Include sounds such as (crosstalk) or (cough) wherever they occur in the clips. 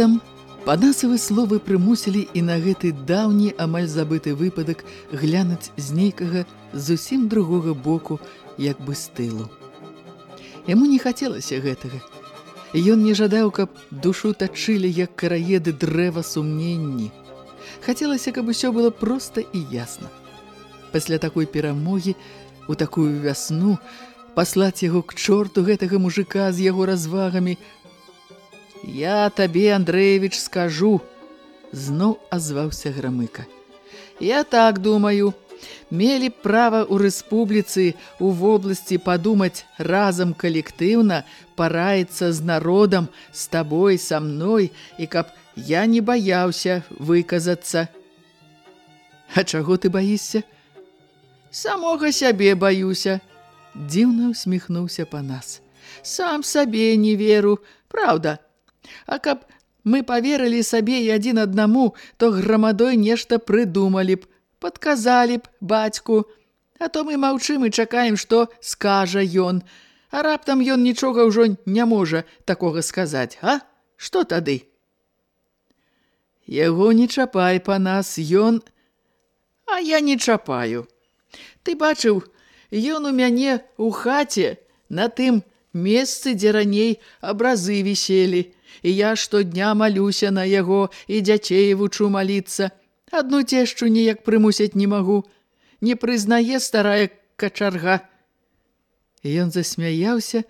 Раптам панасавы словы прымусілі і на гэты даўні амаль забыты выпадак глянуць з нейкага зусім другога боку, як бы з тылу. Яму не хацелася гэтага. Ён не жадаў, каб душу тачылі, як караеды дрэва сумненні. Хацелася, каб усё было проста і ясна. Пасля такой перамогі, у такую вясну, паслаць яго к чорту гэтага мужика з яго развагамі, Я табе, Андрэевіч, скажу, зноў азваўся грамыка. Я так думаю, мелі права ў рэспубліцы у вобласці падумаць разам калектыўна, параіцца з народам, з табой, са мной, і каб я не баяўся выказацца. А чаго ты баішся? Самога сябе баюся. Дзіўна усміхнуўся па нас. Сам сабе не веру, праўда, А каб мы паверылі сабе і адзін аднаму, то грамадой нешта прыдумалі б, падказалі б бацьку. А то мы маўчым і чакаем, што скажа ён. А раптам ён нічога ўжо не можа такога сказаць, а? Што тады? Яго не чапай па нас, ён... А я не чапаю. Ты бачыў, ён у мяне ў хаце на тым месцы, дзе раней абразы віселі і я штодня малюся на яго і дзяцей вучу маліцца. Адну цешчу ніяк прымусіць не магу. Не прызнае старая качарга. Ён засмяяўся,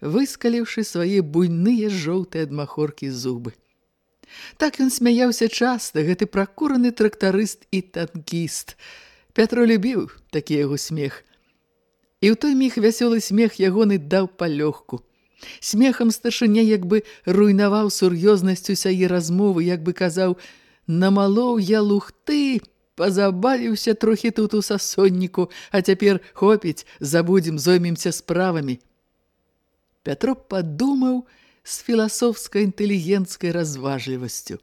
выскаліўшы свае буйныя жоўтыя ад махоркі зубы. Так ён смяяўся часта, гэты пракураны трактарыст і танкіст. Пятро любіў такі яго смех. І ў той міг вясёлы смех ягоны даў палёгку. Смехам старшыня як бы руйнаваў сур'ёзнасць усяе размовы, як бы казаў: «Намалоў я лухты, пазабавіўся трохі тут у сасонніку, а цяпер хопіць, забудзем, зоймемся справамі». Пятро падумаў з філасофскай інтэлігенцкай разважлівасцю.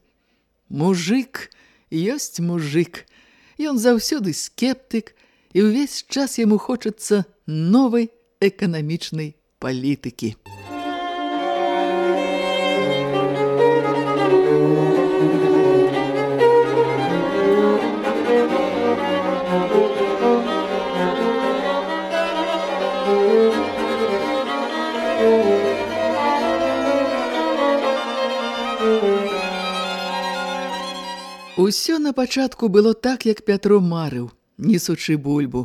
Мужык ёсць мужык. Ён заўсёды скептык, і ўвесь час яму хочацца новай эканамічнай палітыкі. Усё на пачатку было так, як Пятро марыў, несучы бульбу.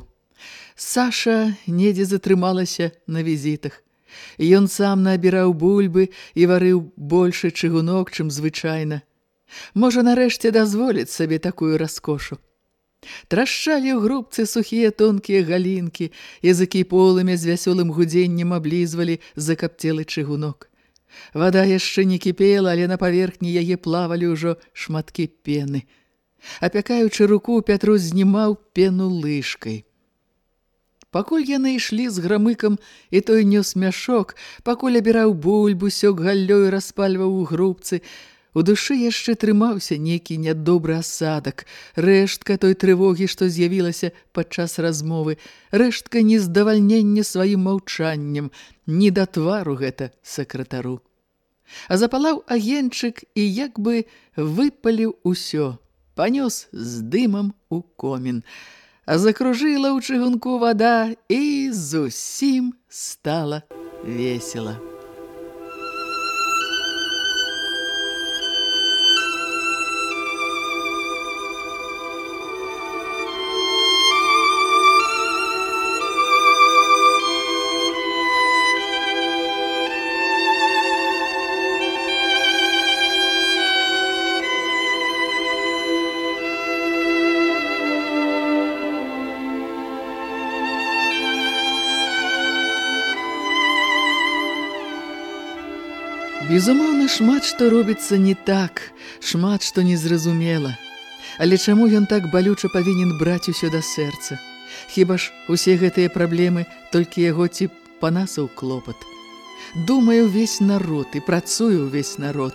Саша недзе затрымалася на візітах. Ён сам набіраў бульбы і варыў больше чыгунок, чым звычайна. Можа, нарэшце дазволіць сабе такую раскошу. Трашчалі ў грубцы сухія тонкія галінкі, языкі полымя з вясёлым гудзеннем аблізвалі закапцелы чыгунок. Вада яшчэ не кіпела, але на паверхні яе плавалі ўжо шматкі пены. Апякаючы руку, Пятру знімаў пену лыжкай. Пакуль яны ішлі з грамыкам, і той нёс мяшок, пакуль абіраў бульбу, сёк галлёй распальваў у грубцы, у душы яшчэ трымаўся нейкі нядобры асадак, рэштка той трывогі, што з'явілася падчас размовы, рэштка нездавальнення сваім маўчаннем, не да твару гэта сакратару. А запалаў агенчык і як бы выпаліў усё, панёс з дымам у комін – а закружила ў чыгунку вада і зусім стала весела. Шмат што робіцца не так, шмат што незразумела. Але чаму ён так балюча павінен браць усё да сэрца? Хіба ж усе гэтыя праблемы толькі яго ці панасаў клопат? Думае ўвесь народ і працуе ўвесь народ.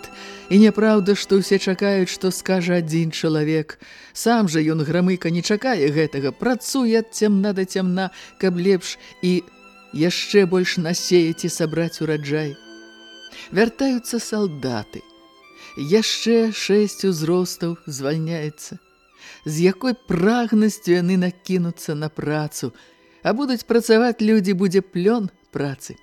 І няпраўда, што ўсе чакаюць, што скажа адзін чалавек. Сам жа ён грамыка не чакае гэтага, працуе ад цямна да цямна, каб лепш і яшчэ больш насеяць і сабраць ураджай. Вяртаюцца салдаты – яшчэ шэсць узростаў звальняецца. З якой прагнасцю яны накінуцца на працу, а будуць працаваць людзі будзе плён працы.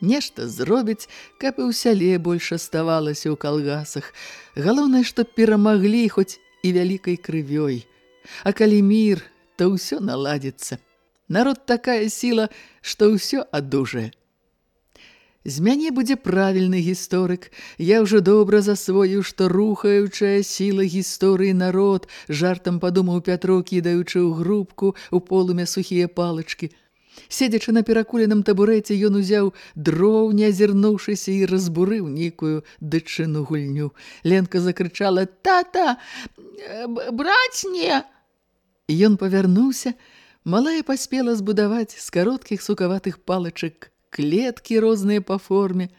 Нешта зробіць, каб і ў сяле больш аставалася ў калгасах. Галоўнае, што перамаглі хоць і вялікай крывёй. А калі мір, то ўсё наладзіцца. Народ такая сіла, што ўсё адужае. З мяне будзе правільны гісторык. Я ўжо добра засвоіў, што рухаючая сіла гісторыі народ, жартам падумаў Пятро, кідаючы ў грубку у полымя сухія палачкі. Седзячы на перакуленым табурэце, ён узяў дроў, не азірнуўшыся і разбурыў нейкую дычыну гульню. Ленка закрычала: "Тата, браць не!" Ён павярнуўся, малая паспела збудаваць з кароткіх сукаватых палачак клеткі розныя па форме.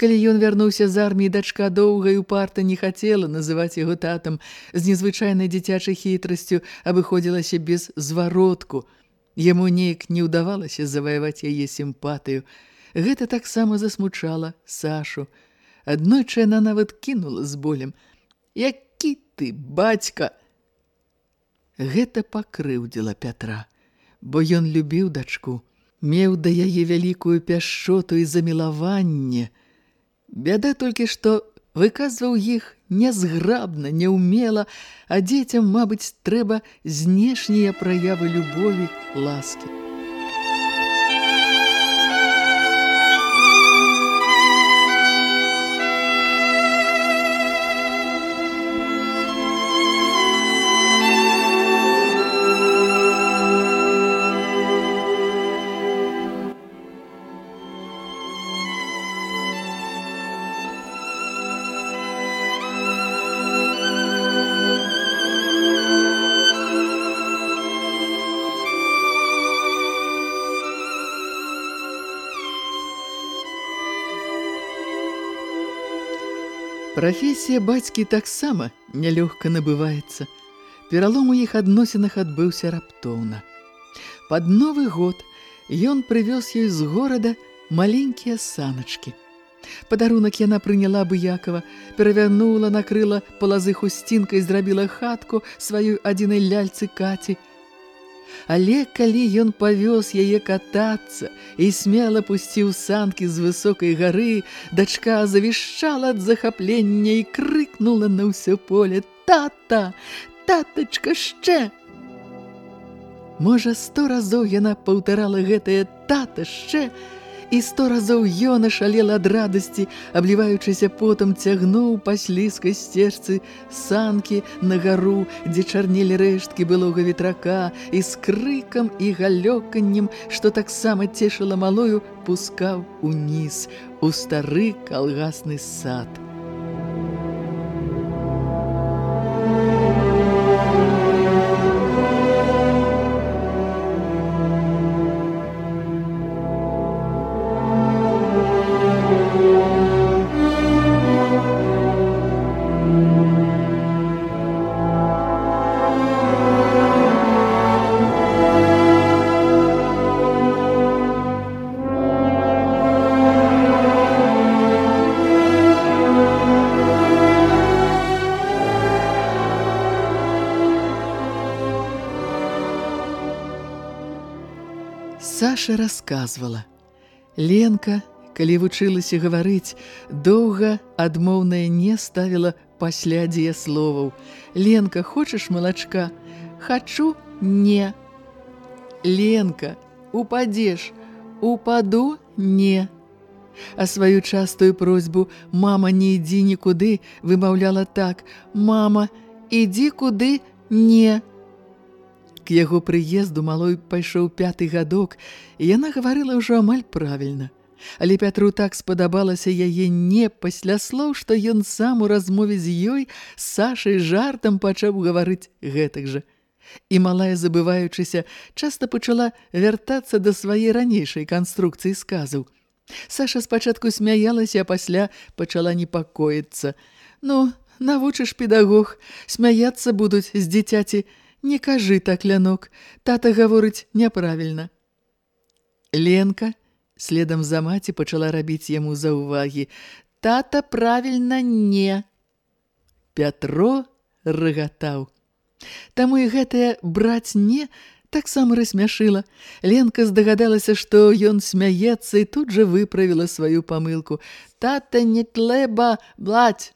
Калі ён вярнуўся з арміі, дачка доўга і упарта не хацела называць яго татам, з незвычайнай дзіцячай хітрасцю абыходзілася без зваротку. Яму неяк не ўдавалася заваяваць яе сімпатыю. Гэта таксама засмучала Сашу. Аднойчы яна нават кінула з болем. «Які ты, бацька!» Гэта пакрыўдзіла Пятра, бо ён любіў дачку меў да яе вялікую пяшчоту і замілаванне. Бяда толькі, што выказваў іх нязграбна, неўмела, а дзецям, мабыць, трэба знешнія праявы любові, ласкі. Прафесія бацькі таксама нялёгка набываецца. Пералом у іх адносінах адбыўся раптоўна. Пад новы год ён прывёз ёй з горада маленькія саначкі. Падарунак яна прыняла быякова, перавярнула, накрыла палазы хусцінкай, зрабіла хатку сваёй адзінай ляльцы Каці – Але калі ён павёз яе катацца і смела пусціў санкі з высокай гары, дачка завішчала ад захаплення і крыкнула на ўсё поле: «Тата! Татачка шчэ!» Можа, сто разоў яна паўтарала гэтае «тата шчэ», і сто разоў ён ашалел ад радасці, абліваючыся потам цягнуў па слізкай сцежцы санкі на гару, дзе чарнелі рэшткі былога ветрака, і з крыкам і галёканнем, што таксама цешыла малою, пускаў уніз у стары калгасны сад. Саша расказвала. Ленка, калі вучылася гаварыць, доўга адмоўнае не ставіла пасля дзеясловаў. Ленка, хочаш малачка? Хачу, не. Ленка, упадзеш? Упаду, не. А сваю частую просьбу «мама, не ідзі нікуды» вымаўляла так «мама, ідзі куды, не». К яго прыезду малой пайшоў пяты гадок, і яна гаварыла ўжо амаль правільна. Але Пятру так спадабалася яе не пасля слоў, што ён сам у размове з ёй з Сашай жартам пачаў гаварыць гэтак жа. І малая, забываючыся, часта пачала вяртацца да свае ранейшай канструкцыі сказаў. Саша спачатку смяялася, а пасля пачала непакоіцца. Ну, навучыш педагог, смяяцца будуць з дзіцяці. Не кажы так, лянок, тата гаворыць няправільна. Ленка следам за маці пачала рабіць яму заўвагі. Тата правільна не. Пятро рыгатаў. Таму і гэтае браць не таксама рассмяшыла. Ленка здагадалася, што ён смяецца і тут жа выправіла сваю памылку. Тата не тлеба блаць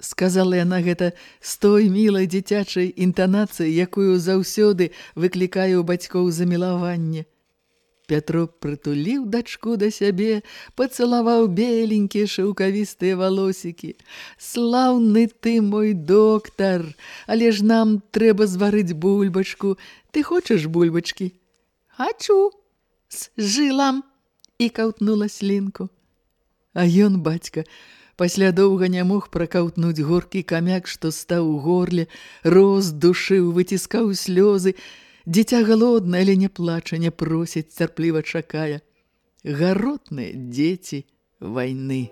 сказала яна гэта з той мілай дзіцячай інтанацыяй, якую заўсёды выклікае ў бацькоў замілаванне. Пятро прытуліў дачку да сябе, пацалаваў беленькія шаўкавістыя валосікі. Слаўны ты мой доктар, але ж нам трэба зварыць бульбачку. Ты хочаш бульбачкі? Хачу, з жылам і каўтнула слінку. А ён, бацька, Пасля доўга не мог пракаўтнуць горкі камяк, што стаў у горле, роз душыў, выціскаў слёзы. Дзіця галодна, але не плача, не просіць, цярпліва чакае. Гаротныя дзеці вайны.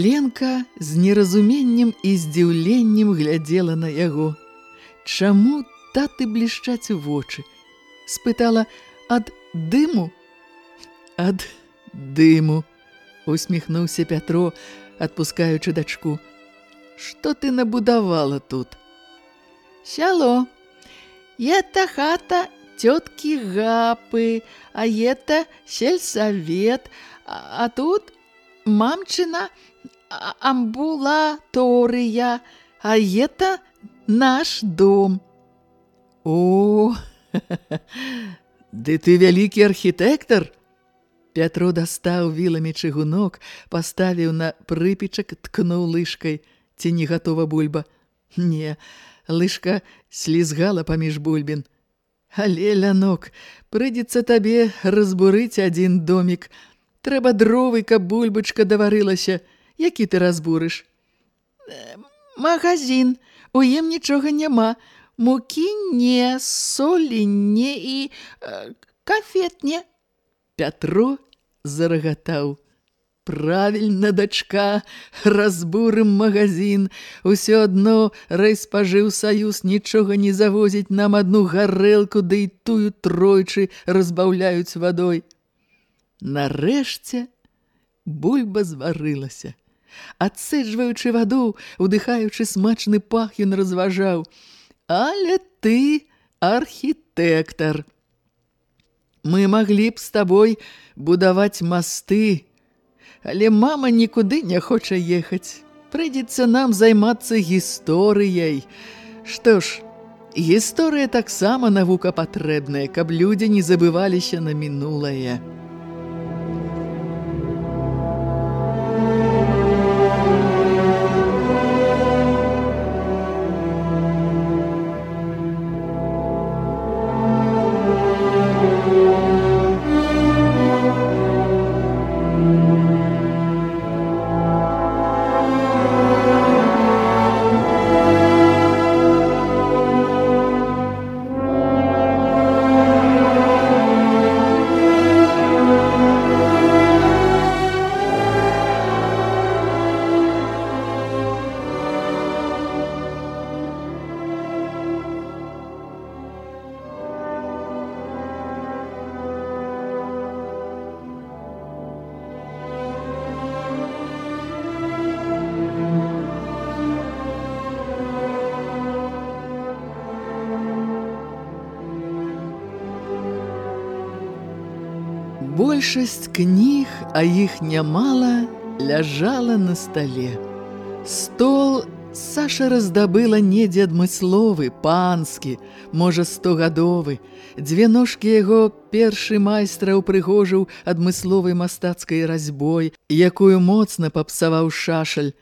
Ленка з неразуменнем і здзіўленнем глядзела на яго. Чаму таты блішчаць вочы? Спытала ад дыму? Ад дыму, усміхнуўся Пятро, адпускаючы дачку. Што ты набудавала тут? Сяло. Ета хата тёткі гапы, а ета сельсавет, а, а тут мамчына амбулатория, а это наш дом. О, (laughs) ды ты вялікі архітэктар. Пятро дастаў віламі чыгунок, паставіў на прыпечак, ткнуў лыжкай. Ці не гатова бульба? Не, лыжка слізгала паміж бульбін. Але, лянок, прыйдзецца табе разбурыць адзін домік. Трэба дровы, каб бульбачка даварылася які ты разбурыш? Магазин, у ім нічога няма. Мукі не, солі не і э, кафет не. Пятро зарагатаў. Правільна, дачка, разбурым магазин. Усё адно райспажыў саюз нічога не завозіць нам адну гарэлку, ды да і тую тройчы разбаўляюць вадой. Нарэшце бульба зварылася. Адсэджваючы ваду, удыхаючы смачны пах, ён разважаў. Але ты архітэктар. Мы маглі б з табой будаваць масты, але мама нікуды не хоча ехаць. Прыйдзецца нам займацца гісторыяй. Што ж, гісторыя таксама навука патрэбная, каб людзі не забываліся на мінулае. Большасць кніг, а іх нямала, ляжала на стале. Стол Саша раздабыла недзе адмысловы, панскі, можа, стогадовы. Дзве ножкі яго першы майстра ўпрыгожыў адмысловай мастацкай разьбой, якую моцна папсаваў шашаль.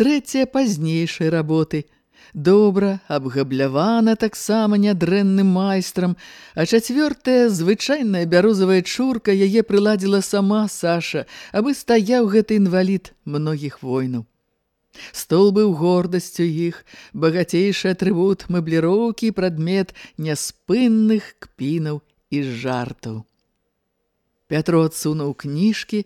Трэцяя пазнейшай работы. Добра, абгаблявана таксама нядрэнным майстрам, а чацвёртая звычайная бярозавая чурка яе прыладзіла сама Саша, абы стаяў гэты інвалід многіх войнаў. Стол быў гордасцю іх, багацейшы атрыбут мэбліроўкі і прадмет няспынных кпінаў і жартаў. Пятро адсунуў кніжкі,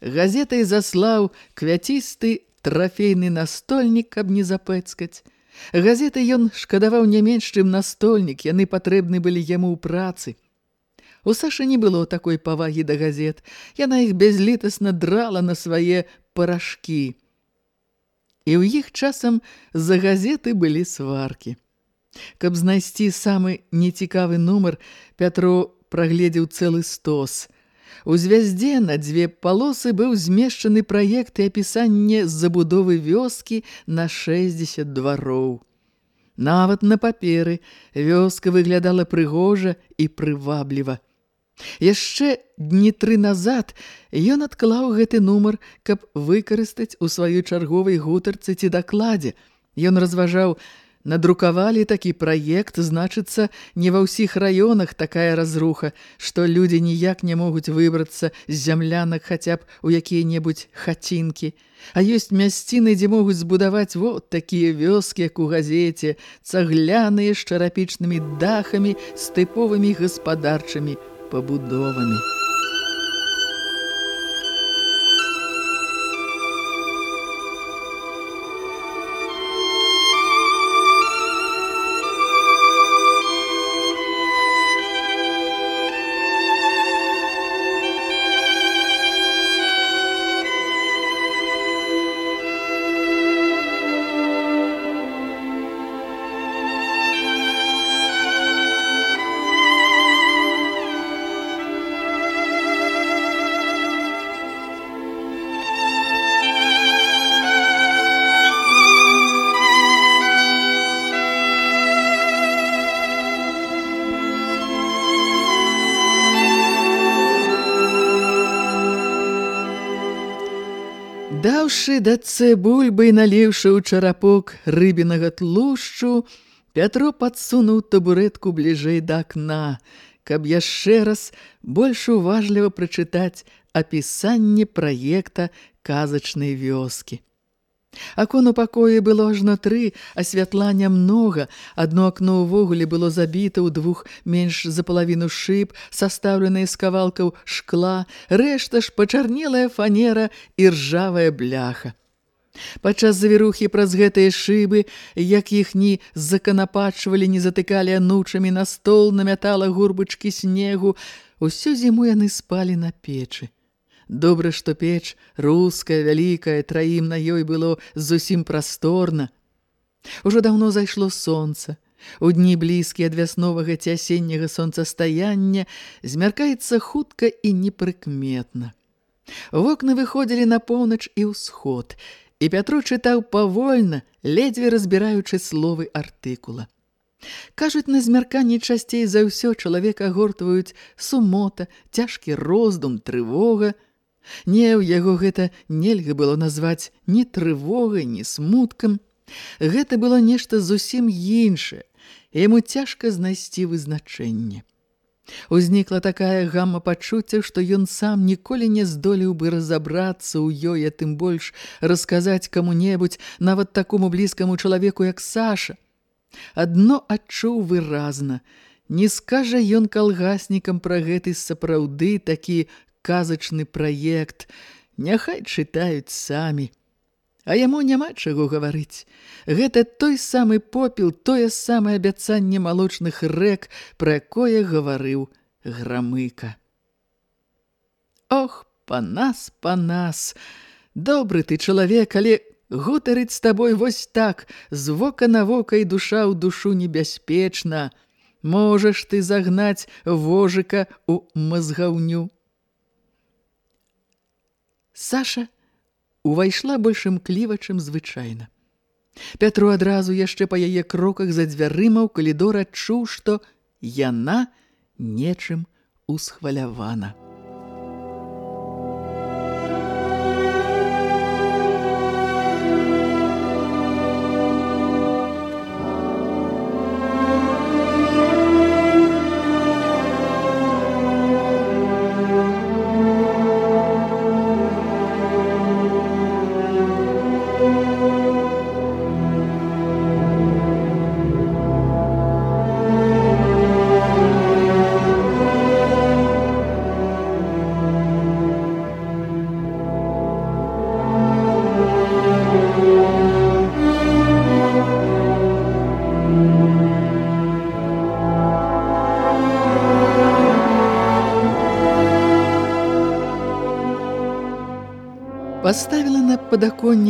газетай заслаў квяцісты трафейны настольнік, каб не запэцкаць. Газеты ён шкадаваў не менш, чым настольнік, яны патрэбны былі яму ў працы. У Сашы не было такой павагі да газет, яна іх бязлітасна драла на свае парашкі і ў іх часам за газеты былі сваркі. Каб знайсці самы нецікавы нумар, Пятро прагледзеў цэлы стос. У звяздзе на дзве палосы быў змешчаны праект і апісанне забудовы вёскі на 60 двароў. Нават на паперы вёска выглядала прыгожа і прывабліва. Яшчэ дні тры назад ён адклаў гэты нумар, каб выкарыстаць у сваёй чарговай гутарцы ці дакладзе. Ён разважаў, надрукавалі такі праект, значыцца, не ва ўсіх раёнах такая разруха, што людзі ніяк не могуць выбрацца з зямлянак хаця б у якія-небудзь хацінкі. А ёсць мясціны, дзе могуць збудаваць вот такія вёскі, як у газеце, цагляныя з чарапічнымі дахамі, з тыповымі гаспадарчымі пабудовамі. Даўшы дацэ бульбы і наліўшы ў чарапок рыбінага тлушчу, Пятро падсунуў табурэтку бліжэй да акна, каб яшчэ раз больш уважліва прачытаць апісанне праекта казачнай вёскі. Акон у пакоі было аж на тры, а святла нямнога. Адно акно ўвогуле было забіта ў двух менш за палавіну шыб, састаўленыя з кавалкаў шкла, рэшта ж пачарнелая фанера і ржавая бляха. Падчас завірухі праз гэтыя шыбы, як іх ні заканапачвалі, не затыкалі анучамі на стол, намятала гурбачкі снегу, усю зіму яны спалі на печы. Добра, што печ руская, вялікая, траім на ёй было зусім прасторна. Ужо даўно зайшло сонца. У дні блізкія ад вясновага ці асенняга сонцастаяння змяркаецца хутка і непрыкметна. Вокны выходзілі на поўнач і ўсход, і Пятро чытаў павольна, ледзьве разбіраючы словы артыкула. Кажуць, на змярканні часцей за ўсё чалавека гортваюць сумота, цяжкі роздум, трывога, Не, ў яго гэта нельга было назваць ні трывогай, ні смуткам. Гэта было нешта зусім іншае, і яму цяжка знайсці вызначэнне. Узнікла такая гамма пачуцця, што ён сам ніколі не здолеў бы разабрацца ў ёй, а тым больш расказаць каму-небудзь, нават такому блізкаму чалавеку, як Саша. Адно адчуў выразна. Не скажа ён калгаснікам пра гэты сапраўды такі казачны праект, няхай чытаюць самі. А яму няма чаго гаварыць. Гэта той самы попел, тое самае абяцанне малочных рэк, пра якое гаварыў грамыка. Ох, па нас, па нас, добры ты чалавек, але гутарыць з табой вось так, з вока на вока і душа ў душу небяспечна. Можаш ты загнаць вожыка ў мазгаўню. Саша увайшла большым клівачым звычайна. Пятру адразу яшчэ па яе кроках за дзвярыма ў калідор адчуў, што яна нечым усхвалявана.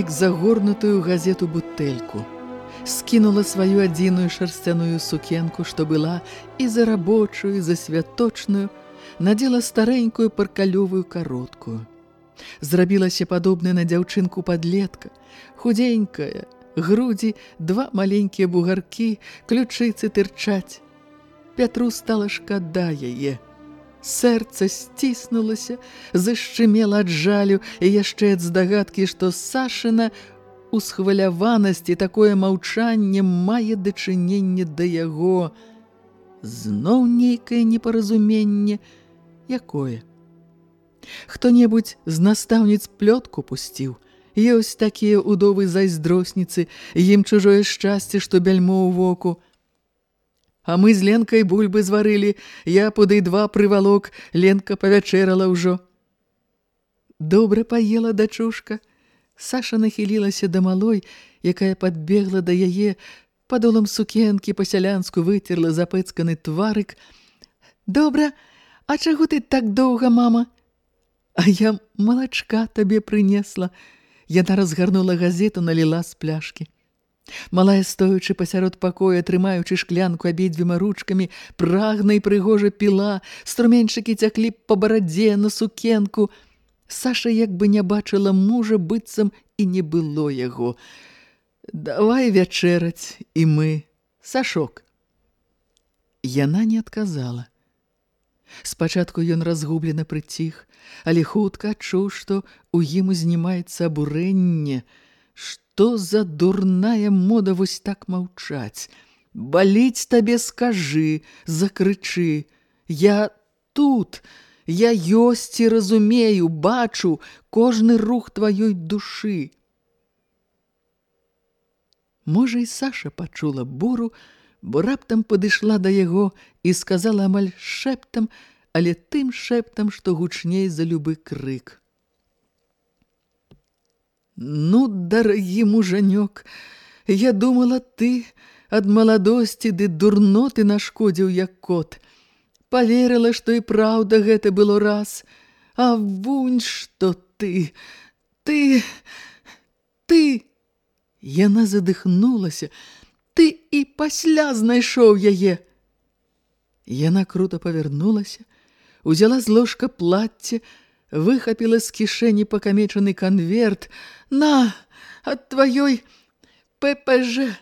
Падаконнік загорнутую газету бутэльку. Скінула сваю адзіную шарсцяную сукенку, што была і за рабочую, і за святочную, надзела старэнькую паркалёвую кароткую. Зрабілася падобная на дзяўчынку падлетка, худзенькая, грудзі, два маленькія бугаркі, ключыцы тырчаць. Пятру стала шкада яе – Сэрца сціснулася, зашчымела ад жалю і яшчэ ад здагадкі, што Сашына у схваляванасці такое маўчанне мае дачыненне да яго. Зноў нейкае непаразуменне, якое? Хто-небудзь з настаўніц плётку пусціў. Ёсць такія удовы зайздросніцы, ім чужое шчасце, што бяльмо ў воку – А мы з Ленкай бульбы зварылі, я пуды два прывалок, Ленка павячэрала ўжо. Добра паела дачушка. Саша нахілілася да малой, якая падбегла да яе, падолам сукенкі па-сялянску выцерла запэцканы тварык. Добра, а чаго ты так доўга, мама? А я малачка табе прынесла. Яна разгарнула газету, наліла з пляшкі. Малая, стоючы пасярод пакоя, трымаючы шклянку абедзвіма ручкамі, прагна і прыгожа піла, струменьчыкі цяклі па барадзе на сукенку. Саша як бы не бачыла мужа, быццам і не было яго. «Давай вячэраць, і мы, Сашок». Яна не адказала. Спачатку ён разгублена прыціх, але хутка адчуў, што ў ім узнімаецца абурэнне – Што за дурная мода вось так маўчаць? Баліць табе скажы, закрычы. Я тут, я ёсць і разумею, бачу кожны рух тваёй душы. Можа, і Саша пачула буру, бо раптам падышла да яго і сказала амаль шэптам, але тым шэптам, што гучней за любы крык. Ну, дарагі мужанёк, я думала, ты ад маладосці ды дурноты нашкодзіў як кот. Паверыла, што і праўда гэта было раз. А вунь, што ты, ты, ты... Яна задыхнулася. Ты і пасля знайшоў яе. Яна круто павярнулася, узяла з ложка платце, выхапіла з кішэні пакамечаны канверт. «На, ад тваёй ППЖ!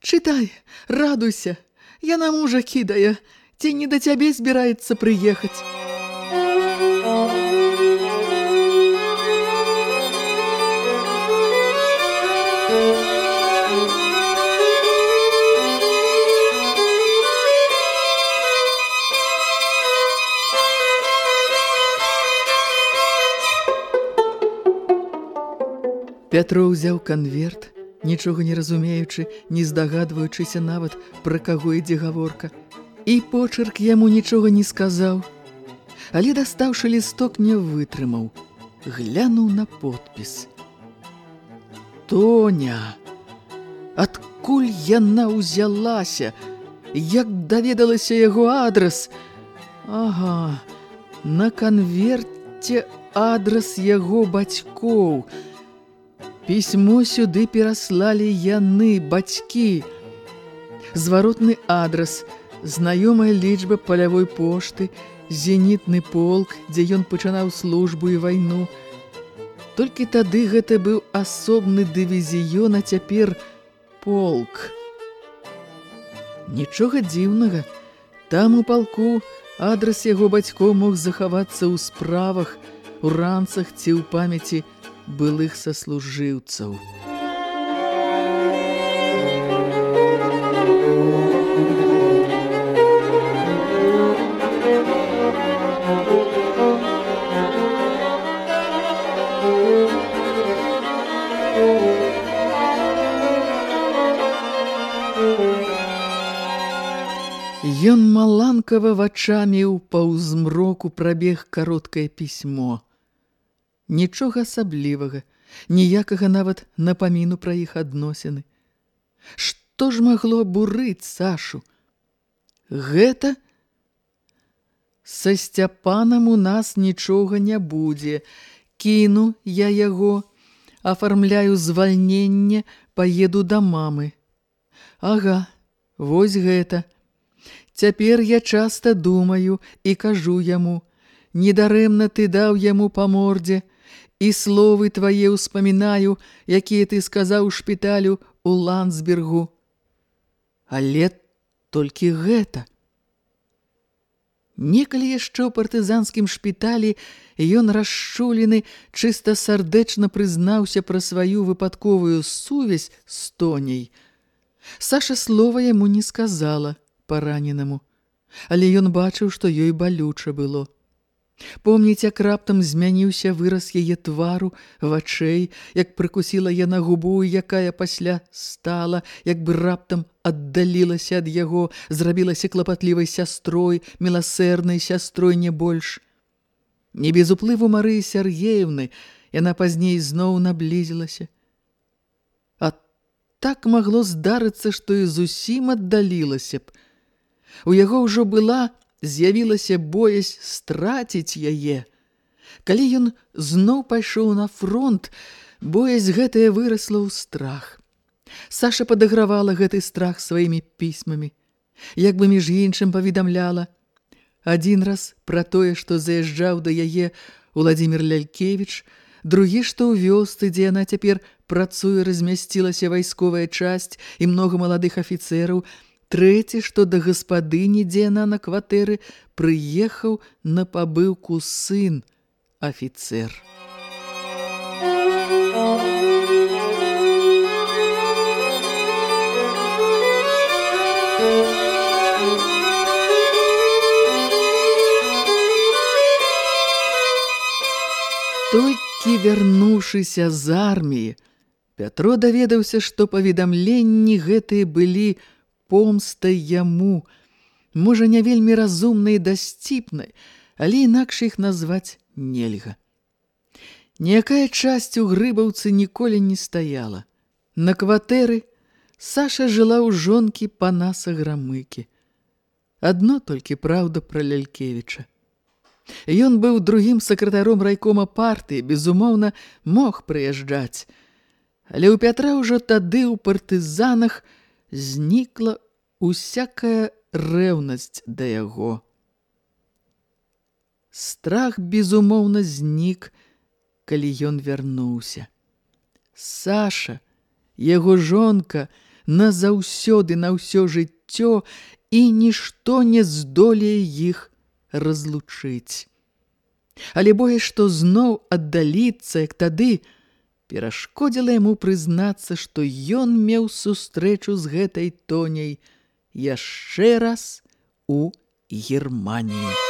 Чытай, радуйся! Яна мужа кідае, ці не да цябе збіраецца прыехаць!» Пятро ўзяў канверт, нічога не разумеючы, не здагадваючыся нават, пра каго ідзе гаворка. І почерк яму нічога не сказаў. Але дастаўшы лісток не вытрымаў, глянуў на подпіс. Тоня! Адкуль яна ўзялася? Як даведалася яго адрас? Ага, на канверце адрас яго бацькоў – Пісьмо сюды пераслалі яны, бацькі. Зваротны адрас, знаёмая лічба палявой пошты, зенітны полк, дзе ён пачынаў службу і вайну. Толькі тады гэта быў асобны дывізіён, а цяпер полк. Нічога дзіўнага. Там у палку адрас яго бацькоў мог захавацца ў справах, у ранцах ці ў памяці былых саслужыўцаў. Ён маланкава вачамі ў паўзмроку прабег кароткае пісьмо. Нічога асаблівага, ніякага нават напаміну пра іх адносіны. Што ж магло бурыць Сашу? Гэта са сцяпанам у нас нічога не будзе. Кіну я яго, афармляю звальненне, паеду да мамы. Ага, вось гэта. Цяпер я часта думаю і кажу яму: Недарэмна ты даў яму па мордзе, і словы твае ўспамінаю, якія ты сказаў шпіталю у Ландсбергу. Але толькі гэта. Некалі яшчэ ў партызанскім шпіталі ён расчулены чыста сардэчна прызнаўся пра сваю выпадковую сувязь з Тоней. Саша слова яму не сказала – параненаму, але ён бачыў, што ёй балюча было. Помніць, як раптам змяніўся выраз яе твару, вачэй, як прыкусіла яна губу, якая пасля стала, як бы раптам аддалілася ад яго, зрабілася клапатлівай сястрой, міласэрнай сястрой не больш. Не без уплыву Марыі Сергеевны яна пазней зноў наблізілася. А так магло здарыцца, што і зусім аддалілася б, У яго ўжо была, з'явілася боязь страціць яе. Калі ён зноў пайшоў на фронт, боязь гэтая вырасла ў страх. Саша падагравала гэты страх сваімі пісьмамі, як бы між іншым паведамляла. Адзін раз пра тое, што заязджаў да яе Владзімир Лялькевіч, другі, што ў вёсцы, дзе яна цяпер працуе, размясцілася вайсковая часць і многа маладых афіцэраў, Трэці, што да гаспадыні, дзе яна на кватэры, прыехаў на пабыўку сын, афіцэр. Толькі вярнуўшыся з арміі, Пятро даведаўся, што паведамленні гэтыя былі помстай яму, можа, не вельмі разумнай і дасціпнай, але інакш іх назваць нельга. Ніякая часць у грыбаўцы ніколі не стаяла. На кватэры Саша жыла ў жонкі панаса грамыкі. Адно толькі праўда пра Лялькевіча. Ён быў другім сакратаром райкома партыі, безумоўна, мог прыязджаць. Але ў Пятра ўжо тады ў партызанах – знікла усякая рэўнасць да яго. Страх безумоўна знік, калі ён вярнуўся. Саша, яго жонка, назаўсёды на ўсё жыццё і нішто не здолее іх разлучыць. Але бое, што зноў аддаліцца, як тады, перашкодзіла яму прызнацца, што ён меў сустрэчу з гэтай тоняй яшчэ раз у Германіі.